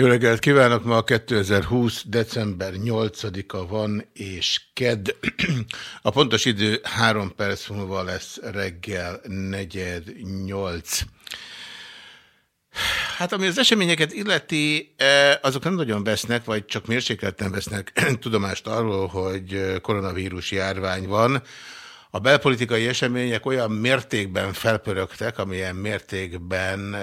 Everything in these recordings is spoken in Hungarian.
Jó reggelt kívánok! Ma 2020. december 8-a van, és kedd. A pontos idő 3 perc múlva lesz reggel 4.8. Hát ami az eseményeket illeti, azok nem nagyon vesznek, vagy csak mérsékelten vesznek tudomást arról, hogy koronavírus járvány van. A belpolitikai események olyan mértékben felpörögtek, amilyen mértékben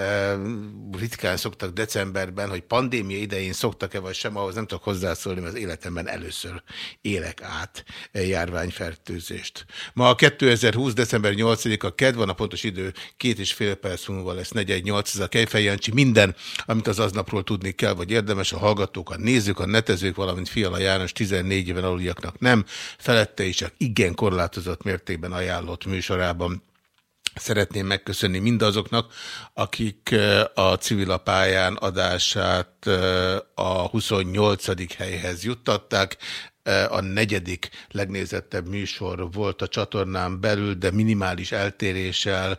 ritkán szoktak decemberben, hogy pandémia idején szoktak-e vagy sem, ahhoz nem tudok hozzászólni, mert az életemben először élek át járványfertőzést. Ma a 2020. december 8-a KED van, a pontos idő két és fél perc múlva lesz 418, ez a Kejfej Jancsi. Minden, amit az aznapról tudni kell, vagy érdemes, a hallgatók, a nézők, a netezők, valamint Fiala János 14 éven aluliaknak nem, felette is csak igen korlátozott mértékben mértékben ajánlott műsorában. Szeretném megköszönni mindazoknak, akik a civil pályán adását a 28. helyhez juttatták. A negyedik legnézettebb műsor volt a csatornán belül, de minimális eltéréssel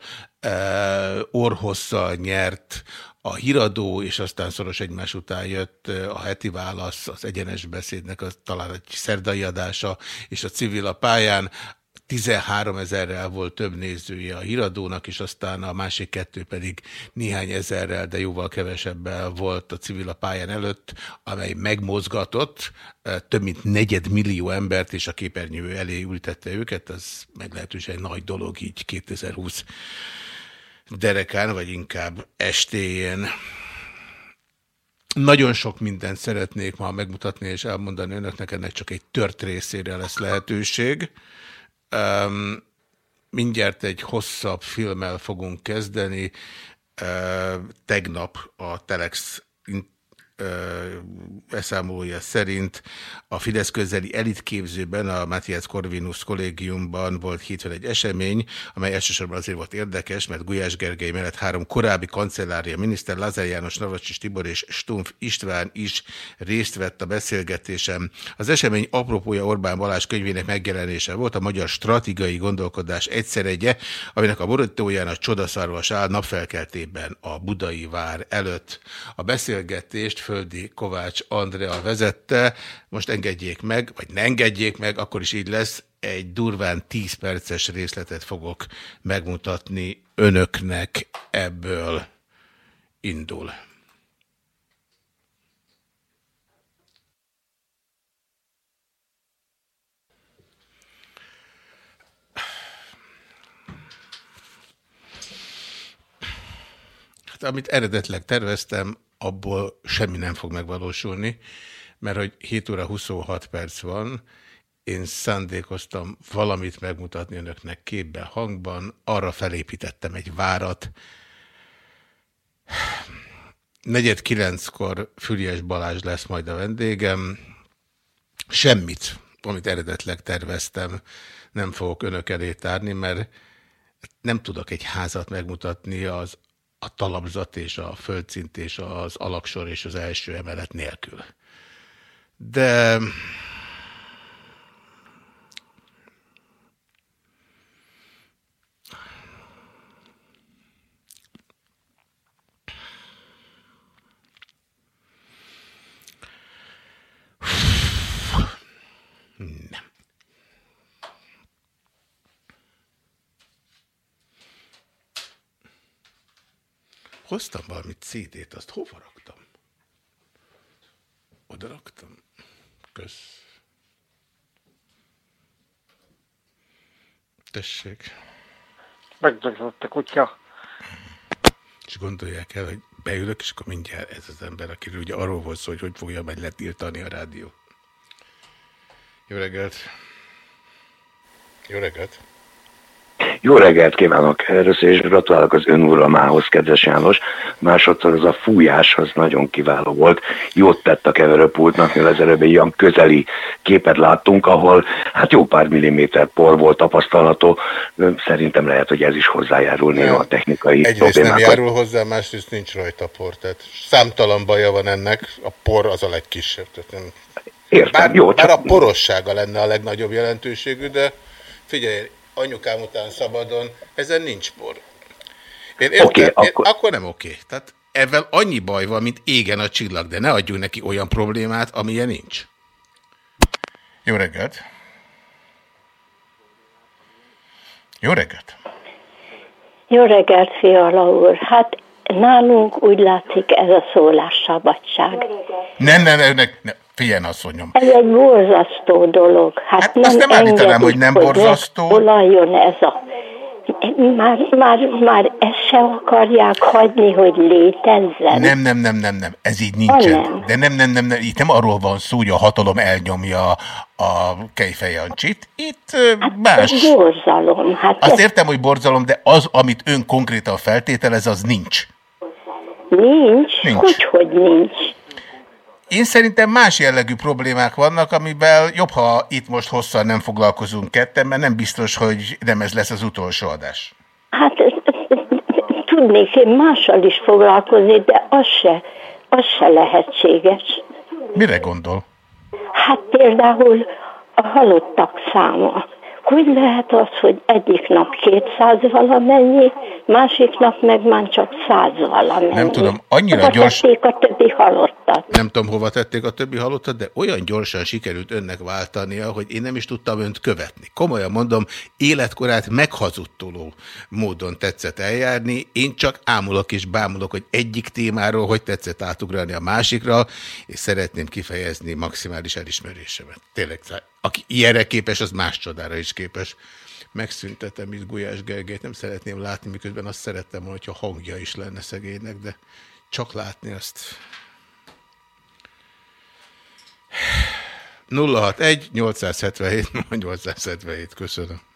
orhosszal nyert a híradó, és aztán szoros egymás után jött a heti válasz, az egyenes beszédnek az, talán egy szerdai adása, és a civil a pályán. 13 ezerrel volt több nézője a híradónak, és aztán a másik kettő pedig néhány ezerrel, de jóval kevesebbel volt a civil a pályán előtt, amely megmozgatott, több mint negyed millió embert, és a képernyő elé ültette őket, az meglehetősen nagy dolog így 2020 derekán, vagy inkább estéjén. Nagyon sok mindent szeretnék ma megmutatni és elmondani önöknek, ennek csak egy tört részére lesz lehetőség. Um, mindjárt egy hosszabb filmmel fogunk kezdeni. Uh, tegnap a Telex beszámolója szerint a Fidesz közeli elitképzőben, a Matthias Corvinus kollégiumban volt hétfőn egy esemény, amely elsősorban azért volt érdekes, mert Gulyás Gergely mellett három korábbi kancellária miniszter, Lázár János, Navracsis Tibor és Stumpf István is részt vett a beszélgetésen. Az esemény apropója Orbán Balázs könyvének megjelenése volt, a magyar stratégiai gondolkodás egyszeregye, aminek a borítóján a csodaszarvas áll napfelkeltében a Budai vár előtt. A beszélgetést Földi Kovács Andrea vezette. Most engedjék meg, vagy ne engedjék meg, akkor is így lesz. Egy durván 10 perces részletet fogok megmutatni önöknek ebből indul. Hát, amit eredetleg terveztem, abból semmi nem fog megvalósulni, mert hogy 7 óra 26 perc van, én szándékoztam valamit megmutatni önöknek képben, hangban, arra felépítettem egy várat. Negyed kilenckor Füriás Balázs lesz majd a vendégem. Semmit, amit eredetleg terveztem, nem fogok önök elé tárni, mert nem tudok egy házat megmutatni az a talapzat és a földszint és az alaksor és az első emelet nélkül. De Hoztam valami CD-t, azt hova raktam? Oda raktam? Kösz. Tessék. Megdöglött a kutya. És gondolják el, hogy beülök, és akkor mindjárt ez az ember, akiről ugye arról volt szó, hogy hogy fogja majd letiltani a rádió. Jó reggelt! Jó reggelt! Jó reggelt kívánok! Először is gratulálok az önuralmához, kedves János. Másodszor az a fújás az nagyon kiváló volt. Jót tett a keverőpultnak, mivel az előbb egy olyan közeli képet láttunk, ahol hát jó pár milliméter por volt tapasztalható. Szerintem lehet, hogy ez is hozzájárul néha a technikai Egyrészt nem járul hozzá, másrészt nincs rajta por. Tehát számtalan baja van ennek, a por az a legkisebb. Tehát nem... Értem, bár, jó, bár csak... a porossága lenne a legnagyobb jelentőségű, de figyelj, anyukám után szabadon, ezen nincs por. Én értem, Oké, én, akkor- akkor nem oké. Tehát ezzel annyi baj van, mint égen a csillag, de ne adjunk neki olyan problémát, amilyen nincs. Jó reggelt! Jó reggelt! Jó reggelt, Fiala úr! Hát nálunk úgy látszik ez a szólásszabadság. Nem, nem, nem, nem, nem. figyelj, asszonyom. Ez egy borzasztó dolog. Hát, Hát azt nem állítanám, hogy nem borzasztó. Olajjon ez a... Már, már, már ezt se akarják hagyni, hogy létezzen. Nem, nem, nem, nem, nem, ez így nincsen. nem. De nem, nem, nem, nem, itt nem arról van szó, hogy a hatalom elnyomja a Kejfejancsit. Itt ö, más. Ez borzalom. Hát Azt ez értem, hogy borzalom, de az, amit ön konkrétan feltételez, az nincs. nincs. Nincs. Hogy, hogy nincs. Én szerintem más jellegű problémák vannak, amivel jobb, ha itt most hosszan nem foglalkozunk ketten, mert nem biztos, hogy nem ez lesz az utolsó adás. Hát tudnék én mással is foglalkozni, de az se, az se lehetséges. Mire gondol? Hát például a halottak száma. Hogy lehet az, hogy egyik nap 200 valamennyi, másik nap meg már csak 100 valamennyi? Nem tudom, annyira Hova gyors- tették a többi halottat. Nem tudom, hova tették a többi halottat, de olyan gyorsan sikerült önnek váltania, hogy én nem is tudtam önt követni. Komolyan mondom, életkorát meghazudtoló módon tetszett eljárni. Én csak ámulok és bámulok, hogy egyik témáról hogy tetszett átugrani a másikra, és szeretném kifejezni maximális elismerésemet. Tényleg, aki ilyenre képes, az más csodára is képes. Megszüntetem itt Gulyás Gergelyt, nem szeretném látni, miközben azt szerettem volna, hogyha hangja is lenne szegénynek, de csak látni azt 061 877 877, köszönöm.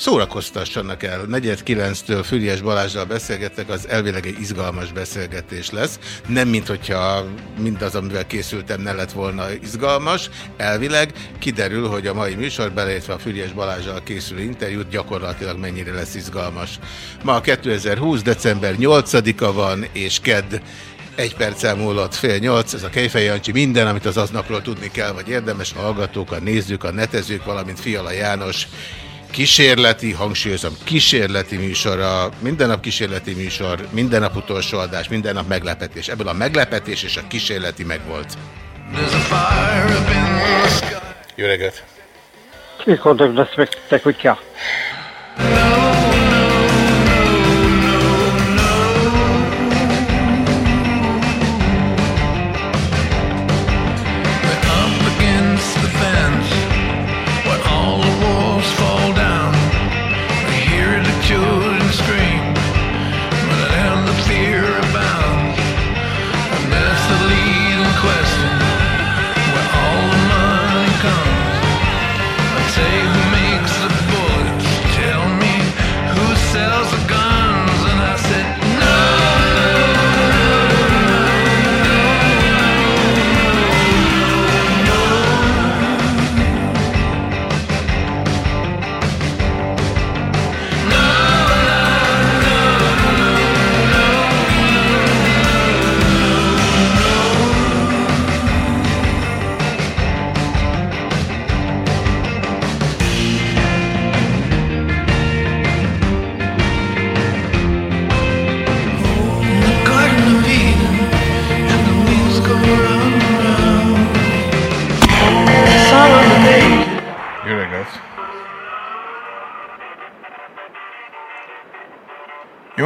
Szórakoztassanak el. Negyed kilenctől Füriás Balázsral beszélgetek, az elvileg egy izgalmas beszélgetés lesz. Nem, mint hogyha mindaz, amivel készültem, ne lett volna izgalmas. Elvileg kiderül, hogy a mai műsor, beleértve a Füriás Balázsral készülő interjút, gyakorlatilag mennyire lesz izgalmas. Ma 2020. december 8-a van, és kedd egy perccel múlott fél nyolc, ez a Kejfej Jancsi, minden, amit az aznapról tudni kell, vagy érdemes, hallgatók, a nézők, a netezők, valamint Fiala János kísérleti, hangsúlyozom, kísérleti műsora, minden nap kísérleti műsor, minden nap utolsó adás, minden nap meglepetés. Ebből a meglepetés és a kísérleti megvolt. Jó reggelt! Tylko do spektaklia. Jó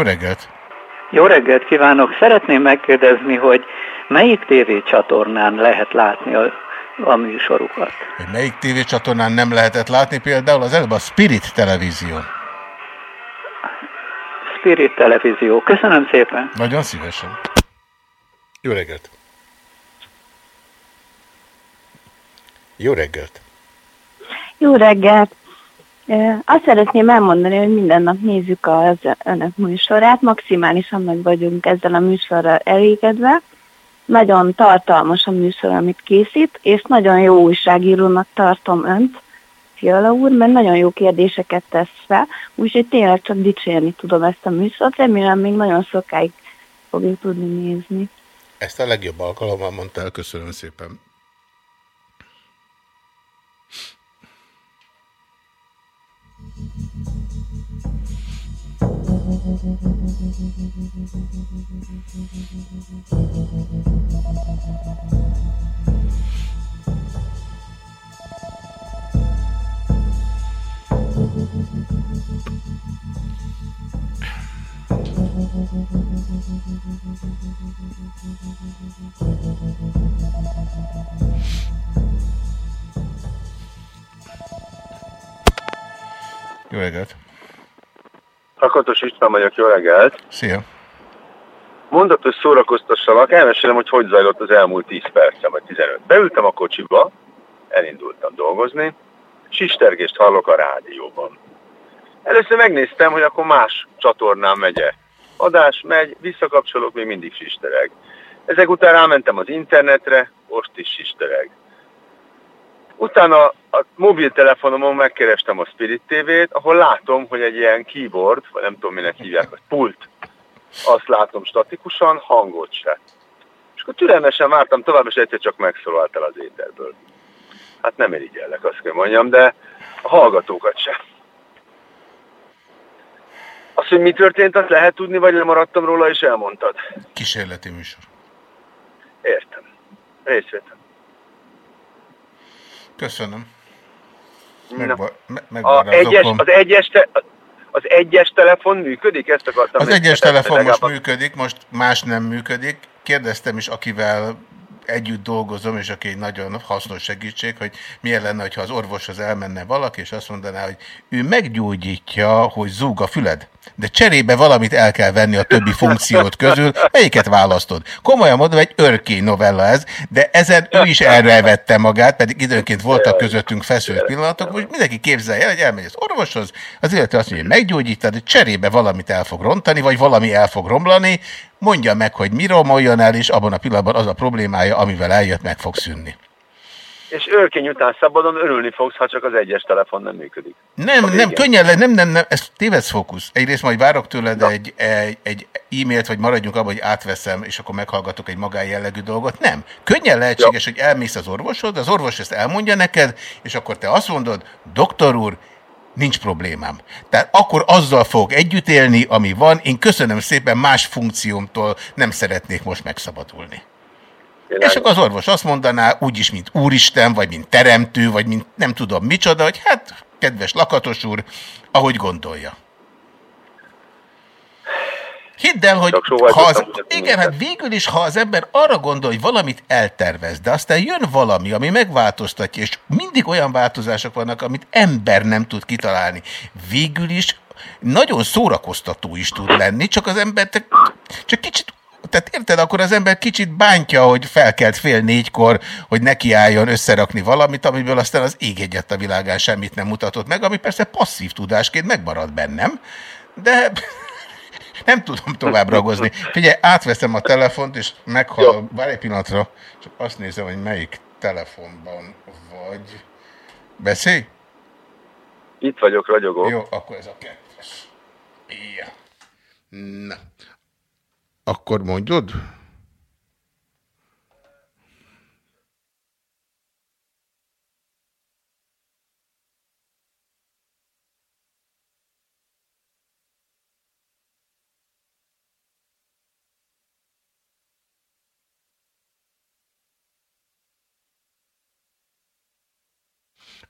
reggelt! Jó reggelt kívánok! Szeretném megkérdezni, hogy melyik tévécsatornán lehet látni a a műsorukat. Hogy melyik tévécsatornán nem lehetett látni például? Az előbb a Spirit televízió. Spirit televízió. Köszönöm szépen. Nagyon szívesen. Jó reggelt! Jó reggelt! Jó reggelt! Azt szeretném elmondani, hogy minden nap nézzük az önök műsorát, maximálisan meg vagyunk ezzel a műsorral elégedve. Nagyon tartalmas a műsor, amit készít, és nagyon jó újságírónak tartom önt, Fiala úr, mert nagyon jó kérdéseket tesz fel, úgyhogy tényleg csak dicsérni tudom ezt a műsort, remélem még nagyon sokáig fogjuk tudni nézni. Ezt a legjobb alkalommal mondta el, köszönöm szépen. Jó reggelt! Lakatos István vagyok, jó reggelt! Szia! Hogy szórakoztassalak, elmesélem, hogy hogy zajlott az elmúlt 10 percem, vagy 15. Beültem a kocsiba, elindultam dolgozni, sistergést hallok a rádióban. Először megnéztem, hogy akkor más csatornán megye. Adás megy, visszakapcsolok, még mindig sistereg. Ezek után rámentem az internetre, most is sistereg. Utána a mobiltelefonomon megkerestem a Spirit TV-t, ahol látom, hogy egy ilyen keyboard, vagy nem tudom minek hívják, vagy pult, azt látom statikusan, hangot se. És akkor türelmesen vártam tovább, és egyszer csak megszólalt el az éterből. Hát nem irigyellek, azt kell mondjam, de a hallgatókat sem. Azt, hogy mi történt, azt lehet tudni, vagy lemaradtam róla, és elmondtad. Kísérleti műsor. Értem. Részvétem. Köszönöm. Megva, megvan az egyes, okom. az, egyes te, az egyes telefon működik? Ezt akartam Az egyes telefon most legalább. működik, most más nem működik. Kérdeztem is, akivel együtt dolgozom, és aki egy nagyon hasznos segítség, hogy milyen lenne, ha az orvoshoz elmenne valaki, és azt mondaná, hogy ő meggyógyítja, hogy zúg a füled, de cserébe valamit el kell venni a többi funkciót közül, melyiket választod? Komolyan mondom, egy örkény novella ez, de ezen ő is erre vette magát, pedig időnként voltak közöttünk feszült pillanatok, hogy mindenki képzelje el, hogy elmegy az orvoshoz, az illető azt mondja, hogy meggyógyítad, de cserébe valamit el fog rontani, vagy valami el fog romlani, mondja meg, hogy mi romoljon el, és abban a pillanatban az a problémája, amivel eljött, meg fog szűnni. És őrkény után szabadon örülni fogsz, ha csak az egyes telefon nem működik. Nem, nem, könnyen le, nem, nem, nem, ez tévedsz fókusz. Egyrészt majd várok tőled egy, egy, egy e-mailt, vagy maradjunk abban, hogy átveszem, és akkor meghallgatok egy magánjellegű dolgot. Nem. Könnyen lehetséges, hogy elmész az orvosod, az orvos ezt elmondja neked, és akkor te azt mondod, doktor úr, nincs problémám. Tehát akkor azzal fog együtt élni, ami van. Én köszönöm szépen, más funkciómtól nem szeretnék most megszabadulni. És akkor az orvos azt mondaná, úgyis, mint úristen, vagy mint teremtő, vagy mint nem tudom micsoda, hogy hát, kedves lakatos úr, ahogy gondolja. Hidd el, hogy Csak ha az, igen, hát végül is, ha az ember arra gondol, hogy valamit eltervez, de aztán jön valami, ami megváltoztatja, és mindig olyan változások vannak, amit ember nem tud kitalálni. Végül is nagyon szórakoztató is tud lenni, csak az ember csak kicsit tehát érted, akkor az ember kicsit bántja, hogy felkelt fél négykor, hogy nekiálljon összerakni valamit, amiből aztán az ég egyet a világán semmit nem mutatott meg, ami persze passzív tudásként megmarad bennem, de nem tudom tovább ragozni. Figyelj, átveszem a telefont, és meghal, várj egy pillanatra, csak azt nézem, hogy melyik telefonban vagy. Beszélj? Itt vagyok, ragyogok. Jó, akkor ez a kettes. Ja. Na. Akkor mondjad?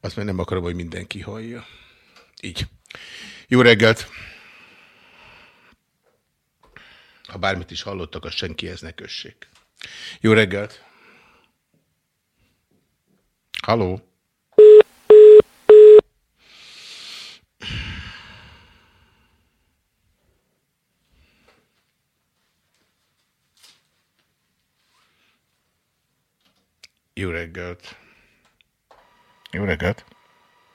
Azt már nem akarom, hogy mindenki hallja. Így. Jó reggelt! Ha bármit is hallottak, azt senkihez ne kössék. Jó reggelt! Haló? Jó reggelt! Jó reggelt!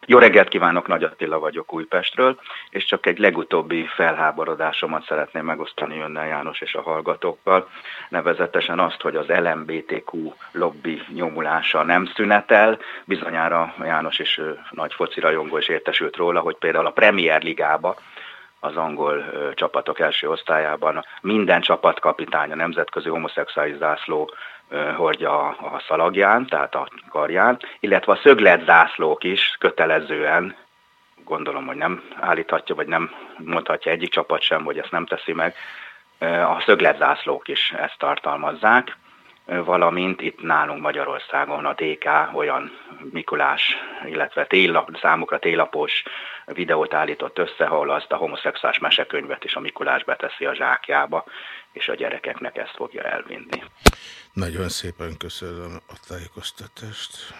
Jó reggelt kívánok, Nagy Attila vagyok Újpestről, és csak egy legutóbbi felháborodásomat szeretném megosztani önnel János és a hallgatókkal, nevezetesen azt, hogy az LMBTQ lobby nyomulása nem szünetel. Bizonyára János is nagy foci rajongó és értesült róla, hogy például a Premier Ligába az angol csapatok első osztályában minden csapatkapitány a nemzetközi homoszexuális zászló hordja a szalagján, tehát a karján, illetve a szöglet zászlók is kötelezően, gondolom, hogy nem állíthatja, vagy nem mondhatja egyik csapat sem, hogy ezt nem teszi meg, a szöglet zászlók is ezt tartalmazzák, valamint itt nálunk Magyarországon a DK olyan Mikulás, illetve télap, számukra télapos videót állított össze, ahol azt a homoszexuális mesekönyvet is a Mikulás beteszi a zsákjába, és a gyerekeknek ezt fogja elvinni. Nagyon szépen köszönöm a tájékoztatást.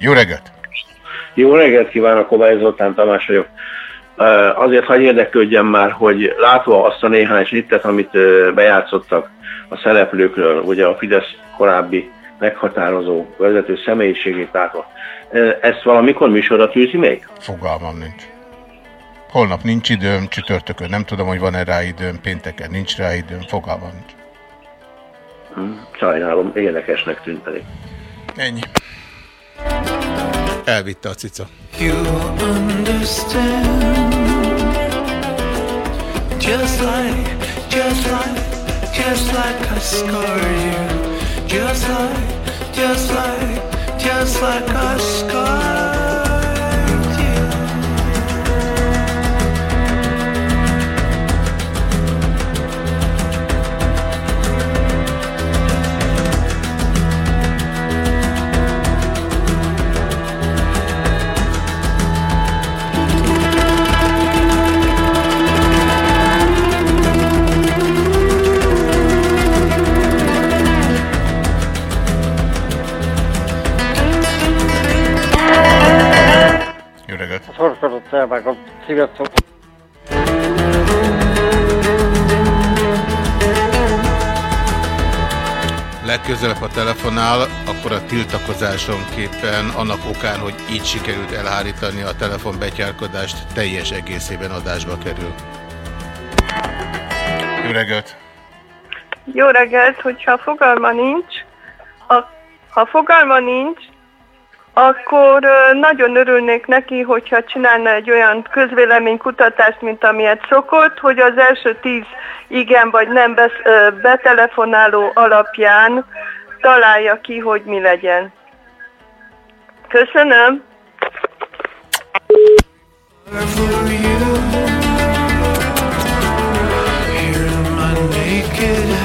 Jó reggelt! Jó reggelt kívánok, Kovály Zoltán Tamás vagyok. Azért hagyj érdeklődjem már, hogy látva azt a néhány snittet, amit bejátszottak a szereplőkről, ugye a Fidesz korábbi meghatározó vezető személyiségét látva, ezt valamikor műsorra tűzi még? Fogalmam nincs. Holnap nincs időm, csütörtökön nem tudom, hogy van-e rá időm, pénteken nincs rá időm, fogalmam nincs. Sajnálom, érdekesnek tűnt pedig. Ennyi. Elvitte a cica. Just like, just like, just like I scarred you. Just like, just like, just like I scarred cigarettszó. Legközelebb, ha telefonál, akkor a tiltakozásonképpen annak okán, hogy így sikerült elhárítani a telefon betyárkodást, teljes egészében adásba kerül. Jó reggelt! Jó reggelt, hogyha fogalma nincs, a, ha fogalma nincs, akkor nagyon örülnék neki, hogyha csinálna egy olyan közvéleménykutatást, mint amilyet szokott, hogy az első tíz igen vagy nem besz, betelefonáló alapján találja ki, hogy mi legyen. Köszönöm. Naked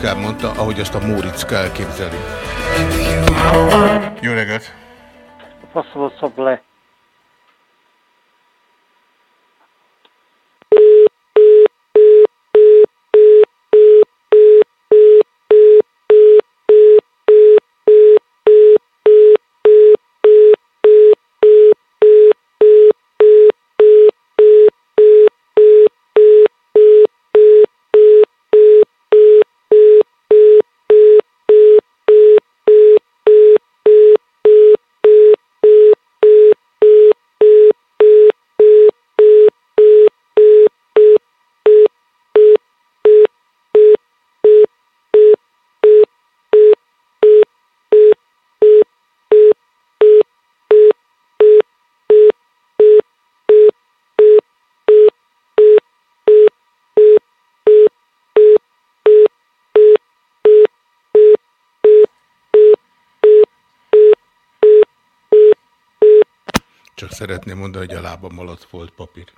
Hogy apukám mondta, ahogy azt a Móricz elképzeli. Jó reggelt! posso sopra. Szeretném mondani, hogy a lábam alatt volt papír.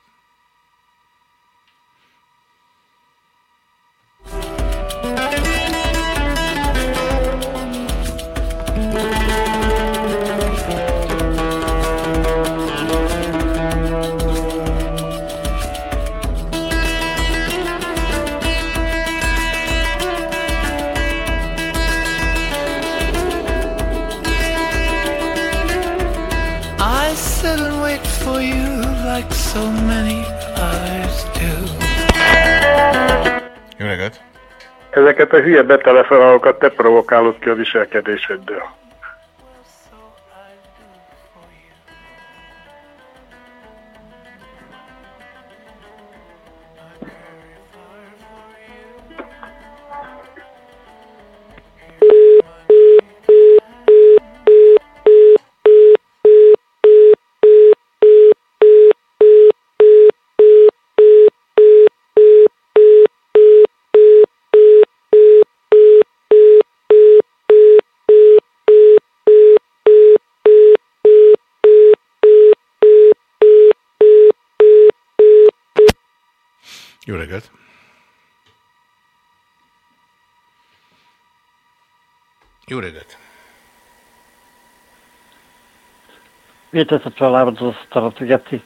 A hülye betelefonálókat te provokálod ki a viselkedéseddel. Jó reggelt! Jó reggelt! Vidite se čolar do Starotugeti.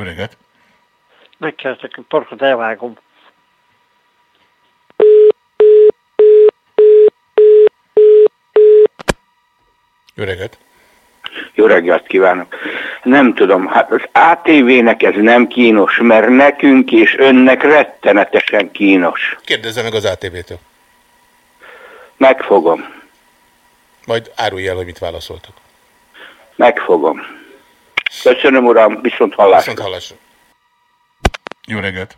Jó reggelt! Megkeresek, a torkot elvágom. Jó reggelt! Jó reggelt kívánok! Nem tudom, hát az ATV-nek ez nem kínos, mert nekünk és önnek rettenetesen kínos. Kérdezze meg az ATV-től. Megfogom, Majd árulj el, hogy mit válaszoltak. megfogom. Köszönöm, uram, viszont hallásra. Viszont hallásra. Jó reggelt!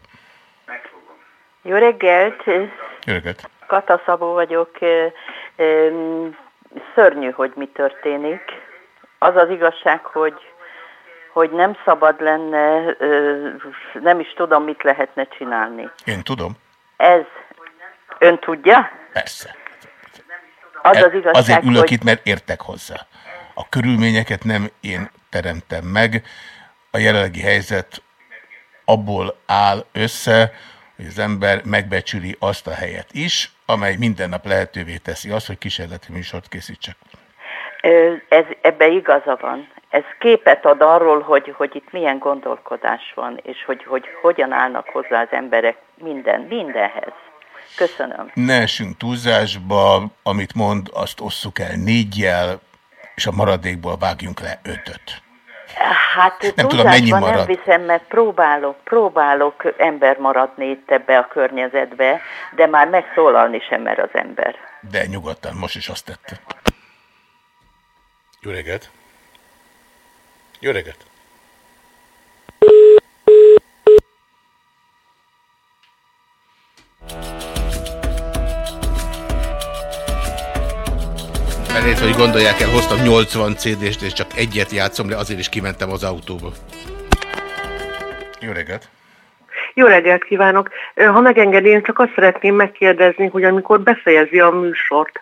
Jó reggelt! Jó reggelt! Kata Szabó vagyok. Szörnyű, hogy mi történik. Az az igazság, hogy, hogy nem szabad lenne, nem is tudom, mit lehetne csinálni. Én tudom. Ez, ön tudja? Persze. Az E- az igazság, Azért ülök hogy... itt, mert értek hozzá. A körülményeket nem én teremtem meg. A jelenlegi helyzet abból áll össze, hogy az ember megbecsüli azt a helyet is, amely minden nap lehetővé teszi azt, hogy kísérleti műsort készítsek. Ez, ebbe igaza van. Ez képet ad arról, hogy, hogy itt milyen gondolkodás van, és hogy, hogy hogyan állnak hozzá az emberek minden, mindenhez. Köszönöm. Ne essünk túlzásba, amit mond, azt osszuk el négyjel, és a maradékból vágjunk le ötöt. Hát Nem tudom, mennyi marad. nem viszem, mert próbálok, próbálok ember maradni itt ebbe a környezetbe, de már megszólalni sem mer az ember. De nyugodtan, most is azt tette. Jó reggelt! Jó reggelt! Elért, hogy gondolják el, hoztam 80 CD-st, és csak egyet játszom le, azért is kimentem az autóba. Jó reggelt! Jó reggelt kívánok! Ha megengedi, én csak azt szeretném megkérdezni, hogy amikor befejezi a műsort,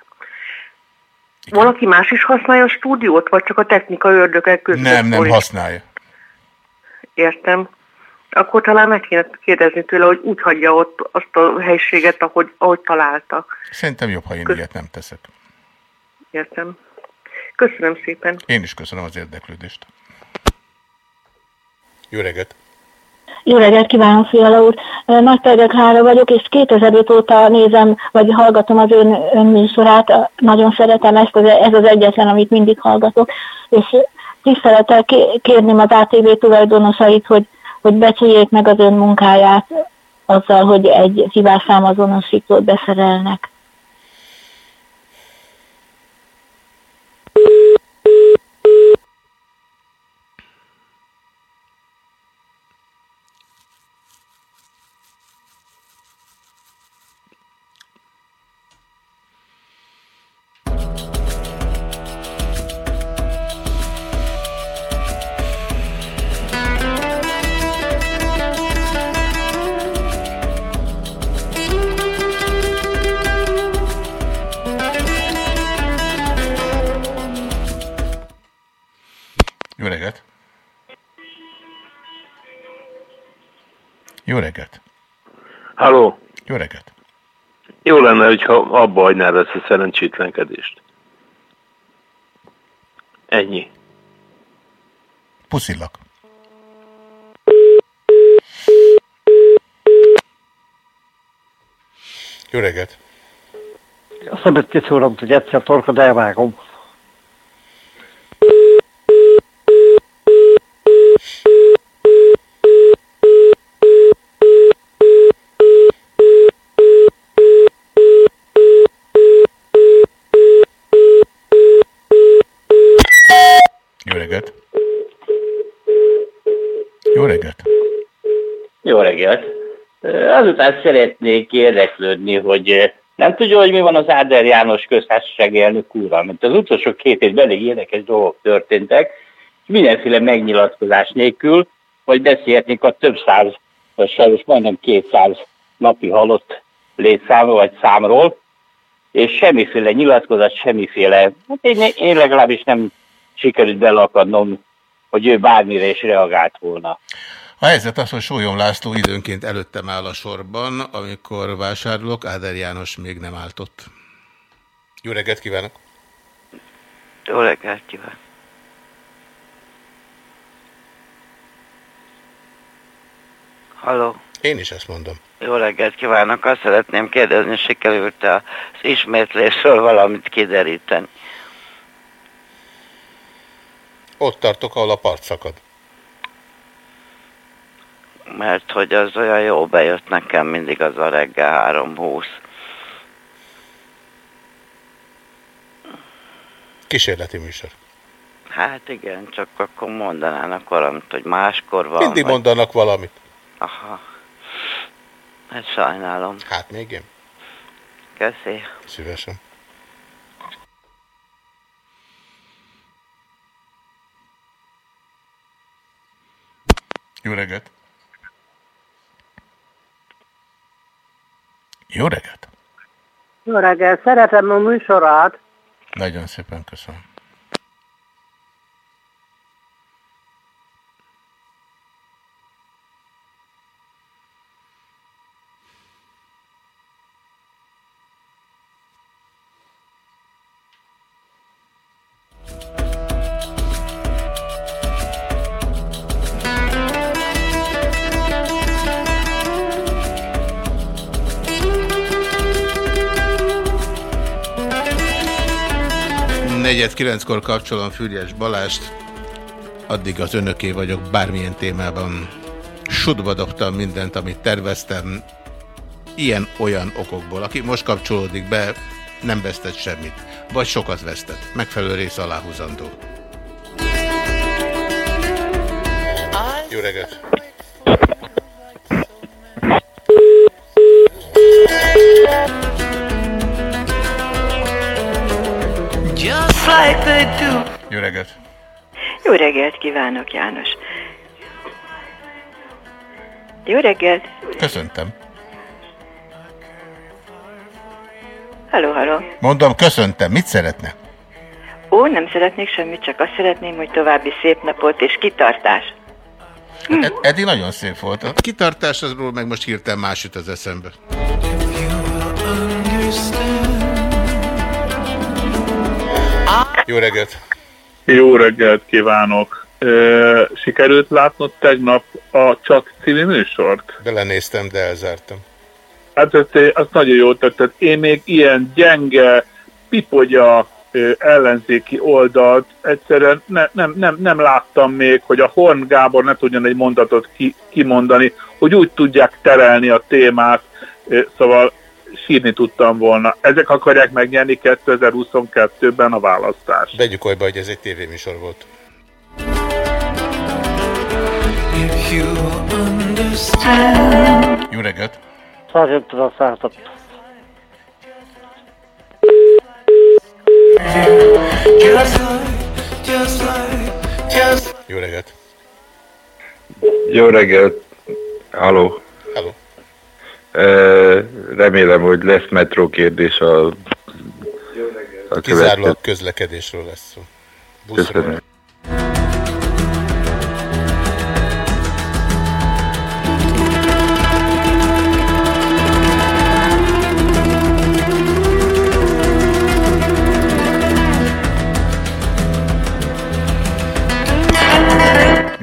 valaki más is használja a stúdiót, vagy csak a technika ördögek között? Nem, nem használja. Értem. Akkor talán meg kéne kérdezni tőle, hogy úgy hagyja ott azt a helységet, ahogy, ahogy találta. Szerintem jobb, ha én ilyet nem teszek. Értem. Köszönöm szépen. Én is köszönöm az érdeklődést. Jó reggelt! Jó reggelt kívánok, Fiala úr! Nagy Klára vagyok, és 2005 óta nézem, vagy hallgatom az ön, ön műsorát. Nagyon szeretem ezt, az, ez az egyetlen, amit mindig hallgatok. És tisztelettel ké- kérném az ATV tulajdonosait, hogy, hogy becsüljék meg az ön munkáját azzal, hogy egy hibásszámazonosítót beszerelnek. Jó lenne, hogyha abba hagynád ezt a szerencsétlenkedést. Ennyi. Puszillak. Jó reggelt! A szemet kiszúrom, hogy egyszer torkod elvágom. Jó reggelt! Jó reggelt! Jó reggelt! Azután szeretnék érdeklődni, hogy nem tudja, hogy mi van az Áder János köztársasági elnök úrral, mert az utolsó két évben elég érdekes dolgok történtek, és mindenféle megnyilatkozás nélkül, vagy beszélhetnénk a több száz, vagy sajnos majdnem 200 napi halott létszámról, vagy számról, és semmiféle nyilatkozat, semmiféle, hát én, én legalábbis nem sikerült belakadnom, hogy ő bármire is reagált volna. A helyzet az, hogy Sólyom László időnként előttem áll a sorban, amikor vásárolok, Áder János még nem állt ott. Jó reggelt kívánok! Jó reggelt kívánok! Halló! Én is ezt mondom. Jó reggelt kívánok! Azt szeretném kérdezni, sikerült az ismétlésről valamit kideríteni. Ott tartok, ahol a part szakad. Mert hogy az olyan jó bejött nekem mindig az a reggel 3.20. Kísérleti műsor. Hát igen, csak akkor mondanának valamit, hogy máskor van. Mindig vagy... mondanak valamit. Aha. Hát sajnálom. Hát még én. Köszi. Szívesen. Jó reggelt! Jó reggelt! Jó reggel, szeretem a műsorát. Nagyon szépen köszönöm. Negyed kilenckor kapcsolom Füriyes Balást, addig az önöké vagyok bármilyen témában. Sudba dobtam mindent, amit terveztem, ilyen-olyan okokból. Aki most kapcsolódik be, nem vesztett semmit, vagy sokat vesztett. Megfelelő rész aláhúzandó. Jó reggelt! Like they do. Jó reggelt! Jó reggelt kívánok, János. Jó reggelt. Köszöntem. Halló, halló. Mondom, köszöntem. Mit szeretne? Ó, nem szeretnék semmit, csak azt szeretném, hogy további szép napot és kitartás. Ed- eddig nagyon szép volt. A kitartás azról meg most hirtelen más jut az eszembe. Jó reggelt! Jó reggelt kívánok! Sikerült látnod tegnap a Csak című műsort? Belenéztem, de elzártam. Hát azt, azt nagyon jól tetted. Én még ilyen gyenge, pipogya ellenzéki oldalt egyszerűen ne, nem, nem, nem láttam még, hogy a Horn Gábor ne tudjon egy mondatot ki, kimondani, hogy úgy tudják terelni a témát, szóval sírni tudtam volna. Ezek akarják megnyerni 2022-ben a választást. Vegyük olyba, hogy ez egy tévéműsor volt. Jó reggelt! Sargent a just Jó reggelt! Jó reggelt! Halló! Halló! Remélem, hogy lesz metró kérdés a, a Kizárólag közlekedésről lesz szó. Buszról. Köszönöm.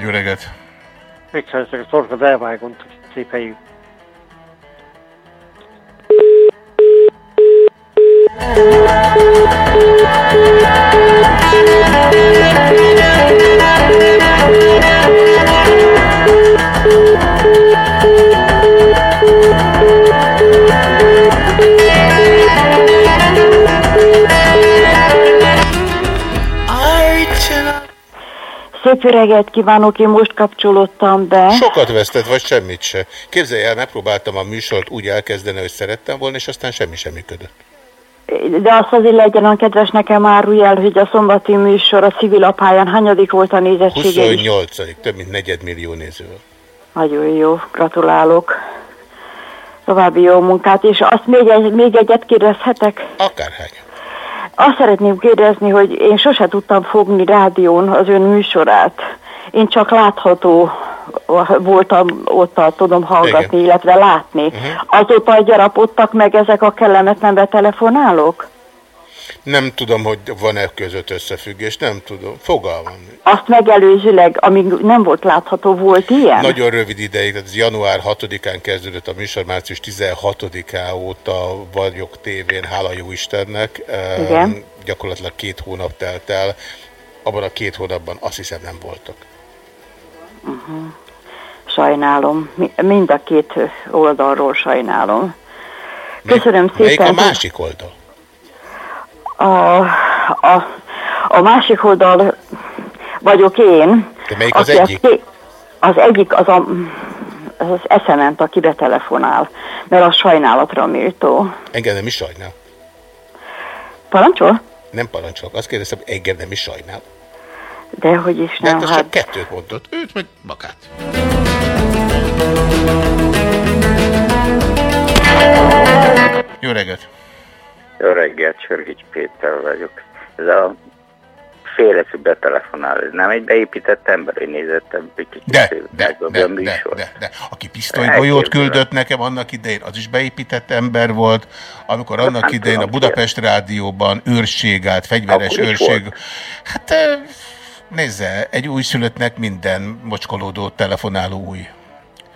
Jó reggelt! Megszereztek a torkod elvágont, szép helyű. Szép reggelt kívánok, én most kapcsolódtam be. Sokat vesztett, vagy semmit se. Képzelj el, megpróbáltam a műsort úgy elkezdeni, hogy szerettem volna, és aztán semmi sem működött. De azt azért legyen a kedves nekem árulj el, hogy a szombati műsor a civil apályán hanyadik volt a nézettsége is. 28 több mint negyedmillió nézővel. Nagyon jó, gratulálok. További jó munkát, és azt még, egy, még egyet kérdezhetek? Akárhány. Azt szeretném kérdezni, hogy én sose tudtam fogni rádión az ön műsorát. Én csak látható voltam ott, tudom hallgatni, Igen. illetve látni. Uh-huh. Azóta gyarapodtak meg ezek a kellemetlen betelefonálók? Nem tudom, hogy van-e között összefüggés, nem tudom. Fogalmam. Azt megelőzőleg, amíg nem volt látható, volt ilyen? Nagyon rövid ideig, ez január 6-án kezdődött a műsor, március 16-án óta vagyok tévén, hála jó Istennek. Igen. Gyakorlatilag két hónap telt el. Abban a két hónapban azt hiszem nem voltak. Uh-huh. Sajnálom. Mi- Mind a két oldalról sajnálom. Köszönöm szépen. Melyik a másik oldal? A, a, a másik oldal vagyok én. De melyik az a egyik? ké- Az egyik az a, az, az eszement, aki betelefonál, mert az sajnálatra méltó. Engem nem is sajnál. Parancsol? Nem parancsolok. Azt kérdeztem, engem nem is sajnál. De hogy is De nem, hát hát... kettőt mondott. Őt meg magát. Jó reggelt! Jó reggelt, Sörgics Péter vagyok. Ez a féleszű betelefonál, ez nem egy beépített ember, hogy nézettem, hogy kicsit De, a de, de, műsor. de, de. Aki pisztolygolyót küldött nekem annak idején, az is beépített ember volt. Amikor annak nem idején a Budapest Rádióban őrség állt, fegyveres őrség. volt. Hát eh, nézze, egy újszülöttnek minden mocskolódó telefonáló új.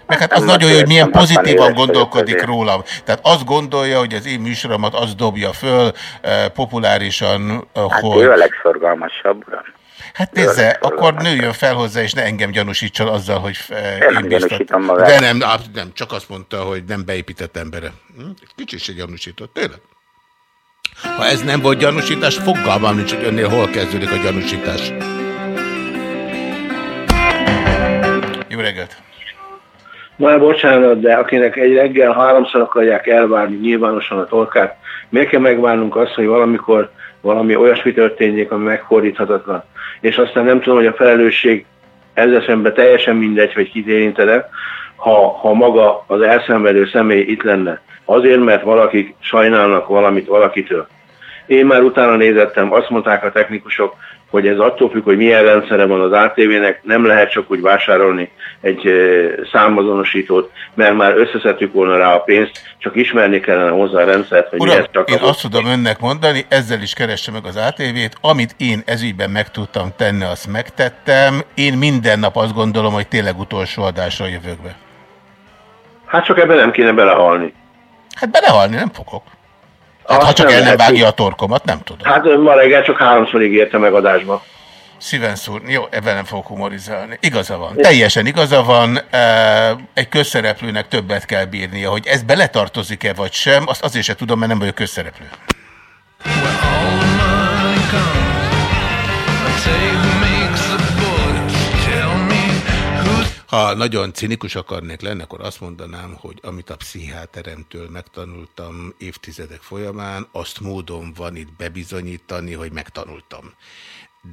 Meg hát az Nem nagyon jó, hogy milyen beszéltem, 60 pozitívan gondolkodik rólam. Tehát azt gondolja, hogy az én műsoromat az dobja föl eh, populárisan, eh, Hát hogy... ő a legszorgalmasabb, uram. Hát nézze, akkor nőjön fel hozzá, és ne engem gyanúsítson azzal, hogy eh, Én nem én gyanúsítom magát. De nem, nem, csak azt mondta, hogy nem beépített embere. Hm? Kicsit se gyanúsított, tényleg. Ha ez nem volt gyanúsítás, fogalmam nincs, hogy önnél hol kezdődik a gyanúsítás. Jó reggelt! Már bocsánat, de akinek egy reggel háromszor akarják elvárni nyilvánosan a torkát, miért kell megvárnunk azt, hogy valamikor valami olyasmi történjék, ami megfordíthatatlan. És aztán nem tudom, hogy a felelősség ezzel szemben teljesen mindegy, hogy kit érintene, ha, ha maga az elszenvedő személy itt lenne. Azért, mert valakik sajnálnak valamit valakitől. Én már utána nézettem, azt mondták a technikusok, hogy ez attól függ, hogy milyen rendszere van az ATV-nek, nem lehet csak úgy vásárolni egy számazonosítót, mert már összeszedtük volna rá a pénzt, csak ismerni kellene hozzá a rendszert, hogy Uram, mi ez csak én az azt tudom önnek mondani, ezzel is keresse meg az ATV-t, amit én ezügyben meg tudtam tenni, azt megtettem. Én minden nap azt gondolom, hogy tényleg utolsó adásra jövök be. Hát csak ebben nem kéne belehalni. Hát belehalni nem fogok. Hát ha csak el nem vágja a torkomat, nem tudom. Hát ma reggel csak háromszor ígérte meg adásba. Szíven szúr. Jó, ebben nem fogok humorizálni. Igaza van. Teljesen igaza van. Egy közszereplőnek többet kell bírnia. Hogy ez beletartozik-e vagy sem, azt azért sem tudom, mert nem vagyok közszereplő. Ha nagyon cinikus akarnék lenni, akkor azt mondanám, hogy amit a pszichiáteremtől megtanultam évtizedek folyamán, azt módon van itt bebizonyítani, hogy megtanultam.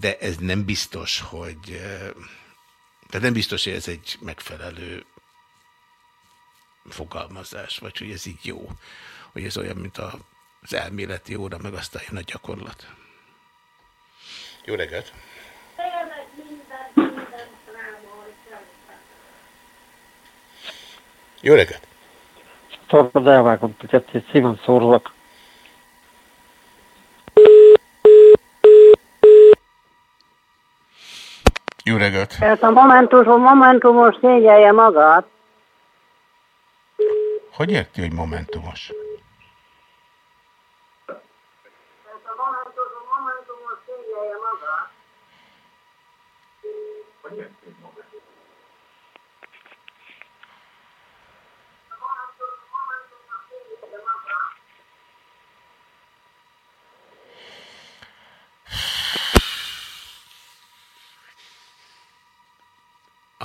De ez nem biztos, hogy... eh, Tehát nem biztos, hogy ez egy megfelelő fogalmazás, vagy hogy ez így jó. Hogy ez olyan, mint az elméleti óra, meg aztán jön a gyakorlat. Jó reggelt! Jó reggelt! Elvágott, hogy egy szíven szórlak. Jó reggelt! Ez a momentum, momentumos szégyelje magát. Hogy érti, hogy momentumos?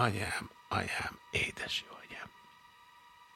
Anyám, anyám, édes jó.